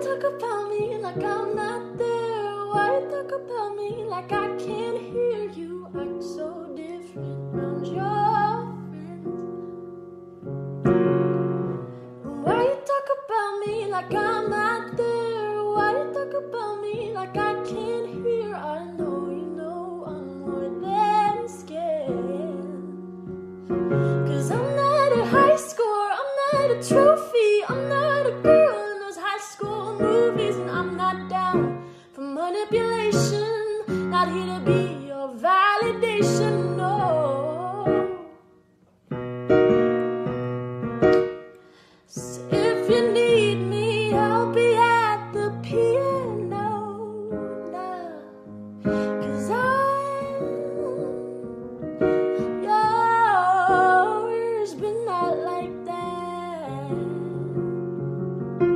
talk about me like I'm not there? Why talk about me like I can't hear you? Act so different around your friends. Why you talk about me like I'm not there? Why you talk about me like I can't hear? I know you know I'm more than scared. Cause I'm not a high score, I'm not a trophy, I'm not not down for manipulation, not here to be your validation, no. So if you need me, I'll be.